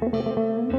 Can